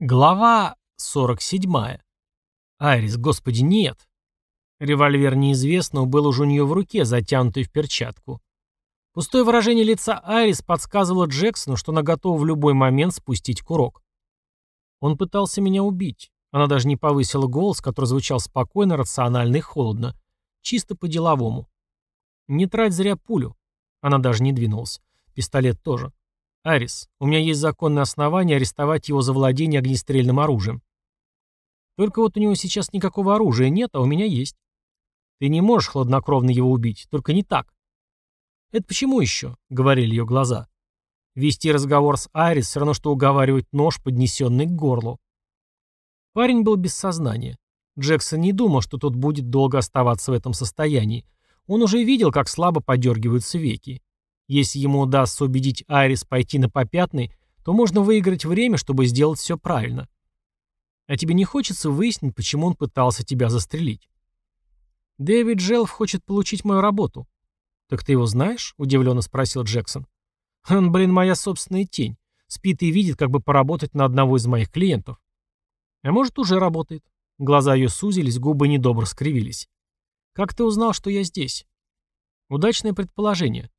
Глава 47. Айрис, господи, нет. Револьвер неизвестного был уже у нее в руке, затянутый в перчатку. Пустое выражение лица Айрис подсказывало Джексону, что она готова в любой момент спустить курок. Он пытался меня убить. Она даже не повысила голос, который звучал спокойно, рационально и холодно. Чисто по-деловому. Не трать зря пулю. Она даже не двинулась. Пистолет тоже. Арис, у меня есть законное основание арестовать его за владение огнестрельным оружием. Только вот у него сейчас никакого оружия нет, а у меня есть. Ты не можешь хладнокровно его убить, только не так. Это почему еще? Говорили ее глаза. Вести разговор с Айрис все равно, что уговаривать нож, поднесенный к горлу. Парень был без сознания. Джексон не думал, что тот будет долго оставаться в этом состоянии. Он уже видел, как слабо подергиваются веки. Если ему удастся убедить Айрис пойти на попятный, то можно выиграть время, чтобы сделать все правильно. А тебе не хочется выяснить, почему он пытался тебя застрелить? Дэвид Джелф хочет получить мою работу. Так ты его знаешь? Удивленно спросил Джексон. Он, блин, моя собственная тень. Спит и видит, как бы поработать на одного из моих клиентов. А может, уже работает. Глаза ее сузились, губы недобро скривились. Как ты узнал, что я здесь? Удачное предположение.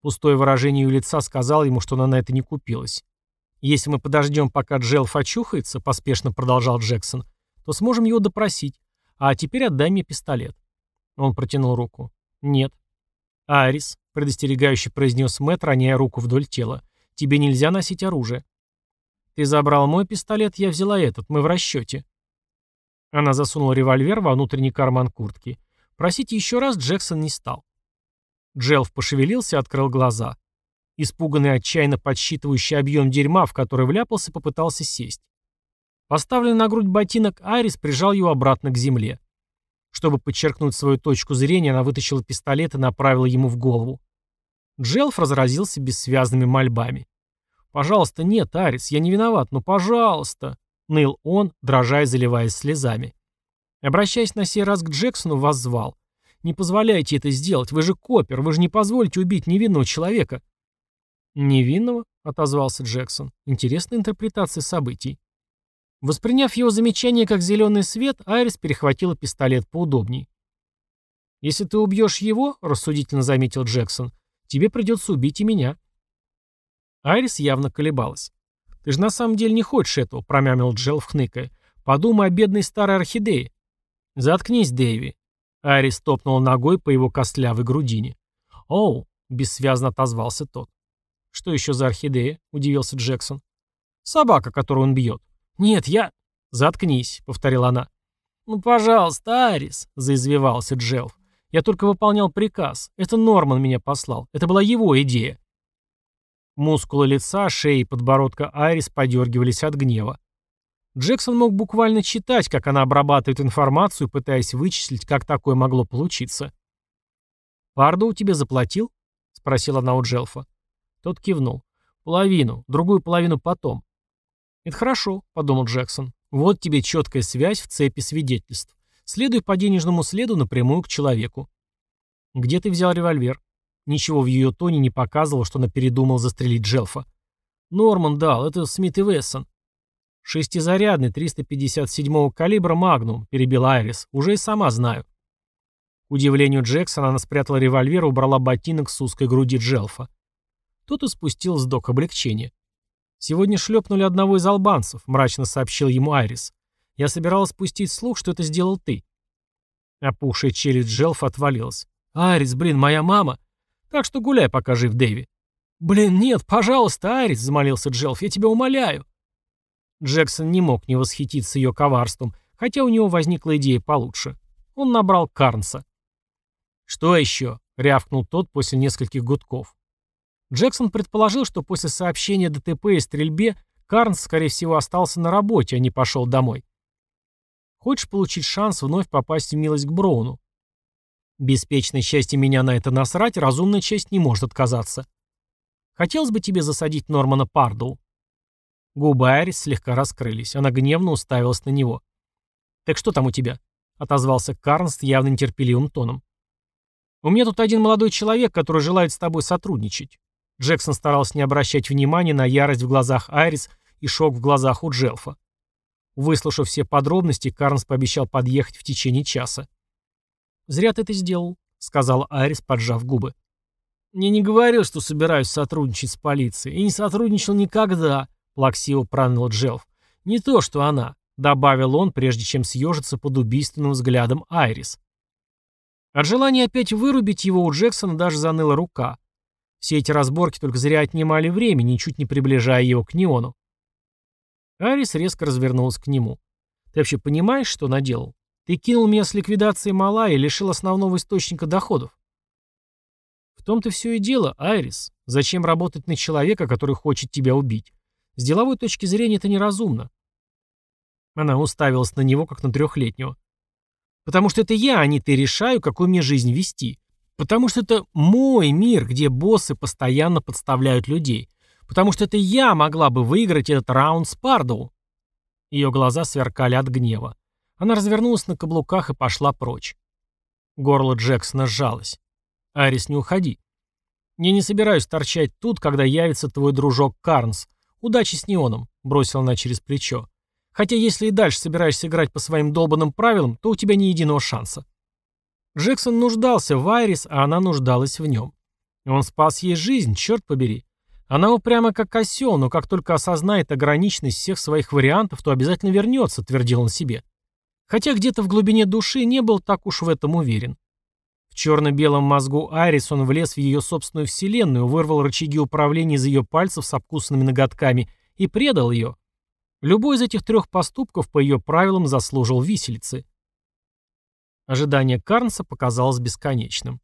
Пустое выражение ее лица сказало ему, что она на это не купилась. «Если мы подождем, пока Джелф очухается», — поспешно продолжал Джексон, «то сможем его допросить. А теперь отдай мне пистолет». Он протянул руку. «Нет». «Арис», — предостерегающе произнес Мэтт, роняя руку вдоль тела, «тебе нельзя носить оружие». «Ты забрал мой пистолет, я взяла этот, мы в расчете». Она засунула револьвер во внутренний карман куртки. Просить еще раз Джексон не стал. Джелф пошевелился и открыл глаза. Испуганный отчаянно подсчитывающий объем дерьма, в который вляпался, попытался сесть. Поставленный на грудь ботинок Айрис прижал его обратно к земле. Чтобы подчеркнуть свою точку зрения, она вытащила пистолет и направила ему в голову. Джелф разразился бессвязными мольбами. «Пожалуйста, нет, Арис, я не виноват, ну пожалуйста!» Ныл он, дрожа и заливаясь слезами. Обращаясь на сей раз к Джексону, воззвал. Не позволяйте это сделать. Вы же копер. Вы же не позволите убить невинного человека. Невинного? Отозвался Джексон. Интересная интерпретация событий. Восприняв его замечание как зеленый свет, Айрис перехватила пистолет поудобней. «Если ты убьешь его, — рассудительно заметил Джексон, — тебе придется убить и меня». Айрис явно колебалась. «Ты же на самом деле не хочешь этого», — промямлил Джелф, хныкая. «Подумай о бедной старой орхидее». «Заткнись, Дэйви. Арис топнул ногой по его костлявой грудине. «Оу!» — бессвязно отозвался тот. «Что еще за орхидея?» — удивился Джексон. «Собака, которую он бьет». «Нет, я...» «Заткнись», — повторила она. «Ну, пожалуйста, Арис», — заизвивался Джелф. «Я только выполнял приказ. Это Норман меня послал. Это была его идея». Мускулы лица, шеи и подбородка Айрис подергивались от гнева. Джексон мог буквально читать, как она обрабатывает информацию, пытаясь вычислить, как такое могло получиться. «Пардоу тебе заплатил?» — спросила она у Джелфа. Тот кивнул. «Половину, другую половину потом». «Это хорошо», — подумал Джексон. «Вот тебе четкая связь в цепи свидетельств. Следуй по денежному следу напрямую к человеку». «Где ты взял револьвер?» Ничего в ее тоне не показывало, что она передумал застрелить Джелфа. «Норман дал, это Смит и Вессон». «Шестизарядный 357-го калибра «Магнум», — перебил Айрис. «Уже и сама знаю». К удивлению Джексона она спрятала револьвер и убрала ботинок с узкой груди Джелфа. Тот испустил вздох облегчения. «Сегодня шлепнули одного из албанцев», — мрачно сообщил ему Айрис. «Я собиралась спустить слух, что это сделал ты». Опухшая челюсть Джелфа отвалилась. «Айрис, блин, моя мама!» «Так что гуляй, пока жив Дэви». «Блин, нет, пожалуйста, Айрис», — замолился Джелф, — «я тебя умоляю». Джексон не мог не восхититься ее коварством, хотя у него возникла идея получше. Он набрал Карнса. «Что еще?» — рявкнул тот после нескольких гудков. Джексон предположил, что после сообщения ДТП и стрельбе Карнс, скорее всего, остался на работе, а не пошел домой. Хочешь получить шанс вновь попасть в милость к Броуну? Беспечное счастье меня на это насрать, разумная часть не может отказаться. Хотелось бы тебе засадить Нормана Пардоу. Губы Айрис слегка раскрылись. Она гневно уставилась на него. «Так что там у тебя?» — отозвался Карн с явно нетерпеливым тоном. «У меня тут один молодой человек, который желает с тобой сотрудничать». Джексон старался не обращать внимания на ярость в глазах Айрис и шок в глазах у Джелфа. Выслушав все подробности, Карнс пообещал подъехать в течение часа. «Зря ты это сделал», — сказала Айрис, поджав губы. «Я не говорил, что собираюсь сотрудничать с полицией. И не сотрудничал никогда», — плаксиво проныл Джелф. «Не то, что она», — добавил он, прежде чем съежиться под убийственным взглядом Айрис. От желания опять вырубить его у Джексона даже заныла рука. Все эти разборки только зря отнимали время, ничуть не приближая его к неону. Арис резко развернулась к нему. «Ты вообще понимаешь, что наделал? Ты кинул меня с ликвидацией мала и лишил основного источника доходов». «В том-то все и дело, Айрис. Зачем работать на человека, который хочет тебя убить? С деловой точки зрения это неразумно». Она уставилась на него, как на трехлетнего. «Потому что это я, а не ты, решаю, какую мне жизнь вести. Потому что это мой мир, где боссы постоянно подставляют людей. Потому что это я могла бы выиграть этот раунд с Пардоу. Ее глаза сверкали от гнева. Она развернулась на каблуках и пошла прочь. Горло Джексона сжалось. «Арис, не уходи. Я не собираюсь торчать тут, когда явится твой дружок Карнс. Удачи с неоном», — бросила она через плечо. «Хотя если и дальше собираешься играть по своим долбанным правилам, то у тебя ни единого шанса». Джексон нуждался в Айрис, а она нуждалась в нем. Он спас ей жизнь, черт побери. Она упряма как осел, но как только осознает ограниченность всех своих вариантов, то обязательно вернется, твердил он себе. Хотя где-то в глубине души не был так уж в этом уверен. Черно-белом мозгу Айрис он влез в ее собственную вселенную, вырвал рычаги управления из ее пальцев с обкусанными ноготками и предал ее. Любой из этих трех поступков по ее правилам заслужил виселицы. Ожидание Карнса показалось бесконечным.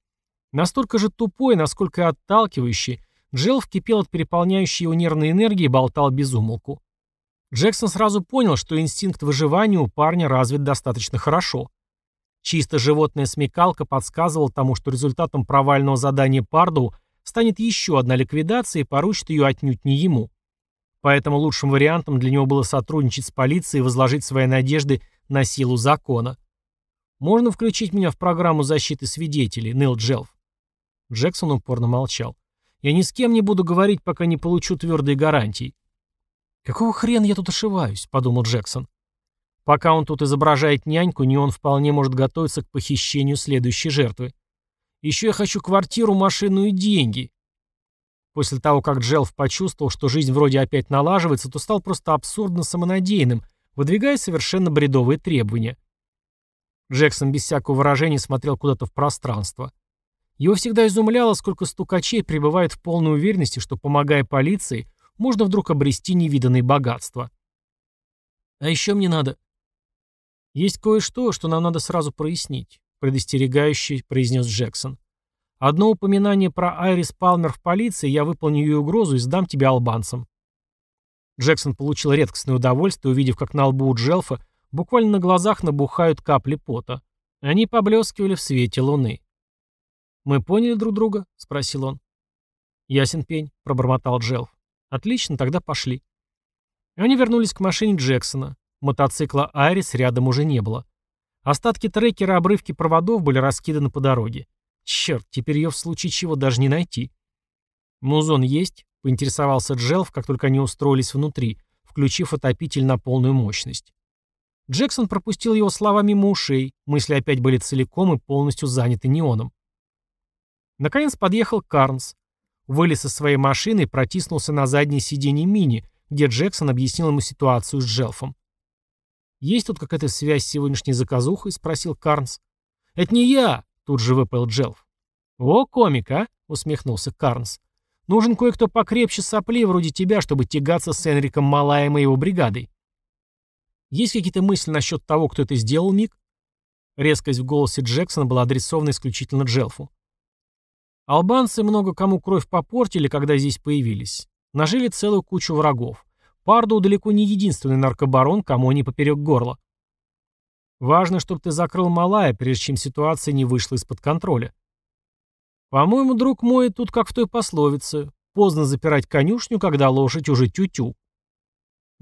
Настолько же тупой, насколько и отталкивающий, Джелф кипел от переполняющей его нервной энергии и болтал без умолку. Джексон сразу понял, что инстинкт выживания у парня развит достаточно хорошо. Чисто животная смекалка подсказывала тому, что результатом провального задания Пардоу станет еще одна ликвидация и поручит ее отнюдь не ему. Поэтому лучшим вариантом для него было сотрудничать с полицией и возложить свои надежды на силу закона. «Можно включить меня в программу защиты свидетелей, Нил Джелф?» Джексон упорно молчал. «Я ни с кем не буду говорить, пока не получу твердые гарантии». «Какого хрена я тут ошиваюсь?» — подумал Джексон. Пока он тут изображает няньку, не он вполне может готовиться к похищению следующей жертвы. Еще я хочу квартиру, машину и деньги. После того, как Джелф почувствовал, что жизнь вроде опять налаживается, то стал просто абсурдно самонадеянным, выдвигая совершенно бредовые требования. Джексон без всякого выражения смотрел куда-то в пространство. Его всегда изумляло, сколько стукачей пребывает в полной уверенности, что, помогая полиции, можно вдруг обрести невиданные богатства. «А еще мне надо...» «Есть кое-что, что нам надо сразу прояснить», — предостерегающий произнес Джексон. «Одно упоминание про Айрис Палмер в полиции, я выполню ее угрозу и сдам тебя албанцам». Джексон получил редкостное удовольствие, увидев, как на лбу у Джелфа Буквально на глазах набухают капли пота. Они поблескивали в свете луны. «Мы поняли друг друга?» — спросил он. «Ясен пень», — пробормотал Джелф. «Отлично, тогда пошли». Они вернулись к машине Джексона. Мотоцикла «Айрис» рядом уже не было. Остатки трекера, обрывки проводов были раскиданы по дороге. Черт, теперь ее в случае чего даже не найти. «Музон есть?» — поинтересовался Джелф, как только они устроились внутри, включив отопитель на полную мощность. Джексон пропустил его слова мимо ушей, мысли опять были целиком и полностью заняты неоном. Наконец подъехал Карнс. Вылез из своей машины и протиснулся на заднее сиденье Мини, где Джексон объяснил ему ситуацию с Джелфом. «Есть тут какая-то связь с сегодняшней заказухой?» — спросил Карнс. «Это не я!» — тут же выпал Джелф. «О, комик, а?» — усмехнулся Карнс. «Нужен кое-кто покрепче сопли вроде тебя, чтобы тягаться с Энриком Малаем и его бригадой. Есть какие-то мысли насчет того, кто это сделал, Мик?» Резкость в голосе Джексона была адресована исключительно Джелфу. Албанцы много кому кровь попортили, когда здесь появились. Нажили целую кучу врагов. Пардоу далеко не единственный наркобарон, кому они поперек горла. Важно, чтобы ты закрыл Малая, прежде чем ситуация не вышла из-под контроля. По-моему, друг мой, тут как в той пословице. Поздно запирать конюшню, когда лошадь уже тю-тю.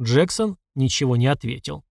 Джексон ничего не ответил.